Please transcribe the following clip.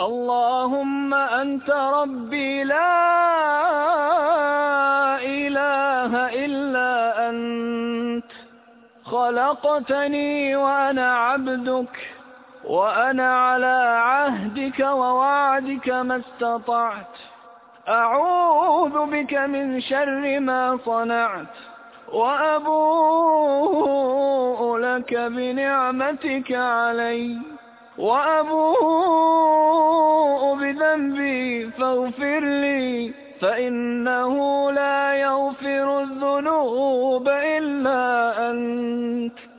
اللهم أنت ربي لا إله إلا أنت. خلقتني وأنا عبدك وأنا على عهدك ووعدك ما استطعت. أعوذ بك من شر ما صنعت وأبوء لك بنعمتك علي. وأبوء فاغفر لي فإنه لا يغفر الذنوب إلا أنت.